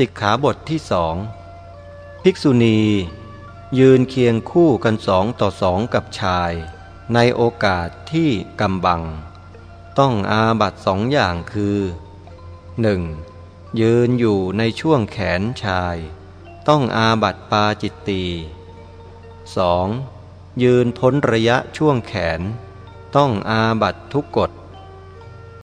สิกขาบทที่สองภิกษุณี ยืนเคียงคู่กันสองต่อสองกับชาย ในโอกาสที่กำบัง ต้องอาบัตสองอย่างคือ 1. ยืนอยู่ในช่วงแขนชาย ต้องอาบัตปาจิตตี 2. ยืนพ้นระยะช่วงแขน ต้องอาบัตทุกกฎ